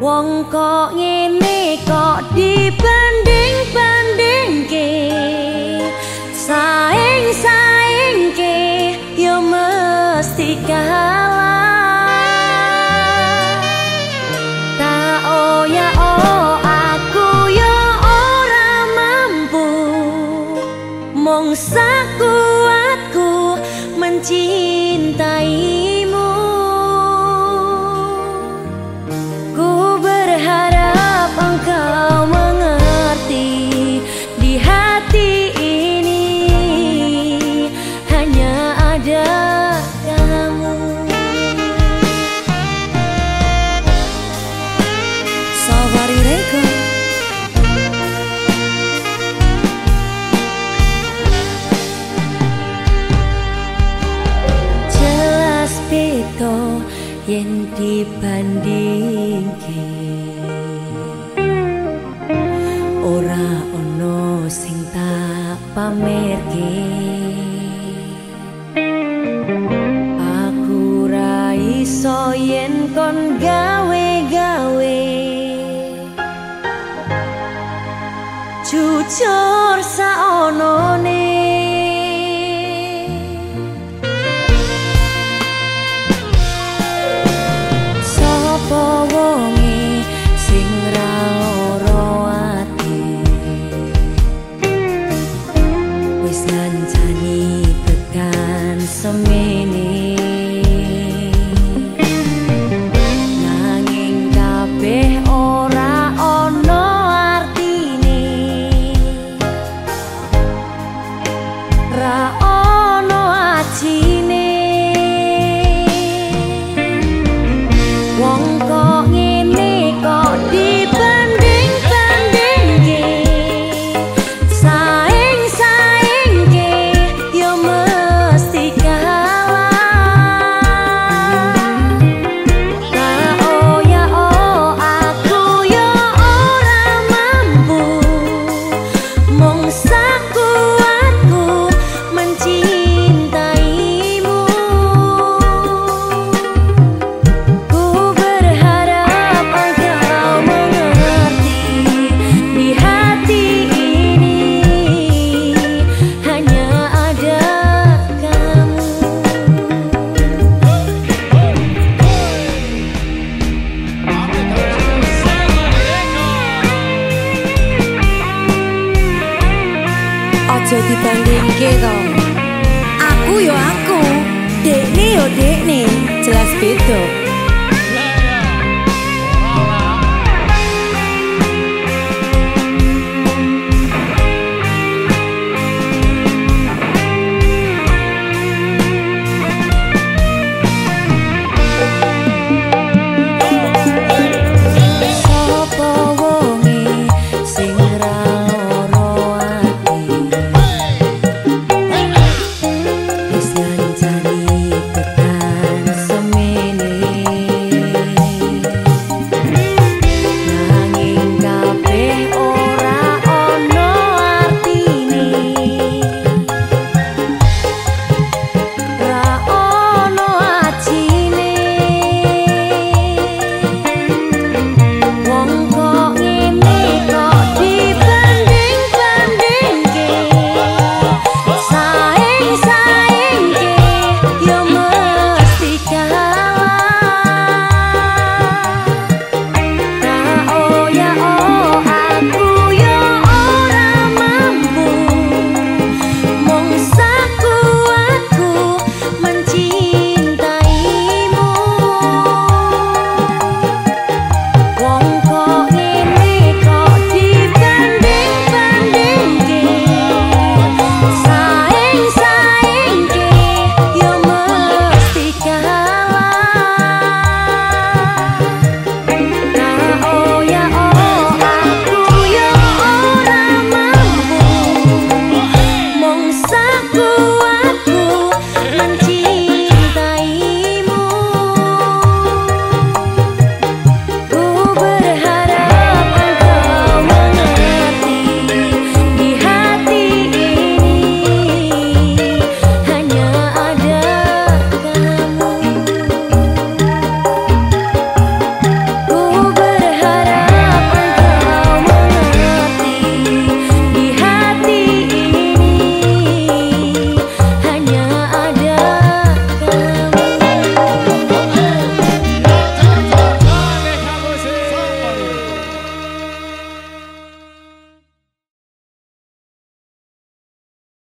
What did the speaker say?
Wong kok ngene kok dibanding-bandingke. Saing-saingke yo mesti kalah yen dibandingke. Ora ono sing tak pamerke. Aku ra iso yen kon gawe-gawe. Jujur saonone so many sang ojo dibanding kita Aku yo aku, dekne yo dekne, jelas beda.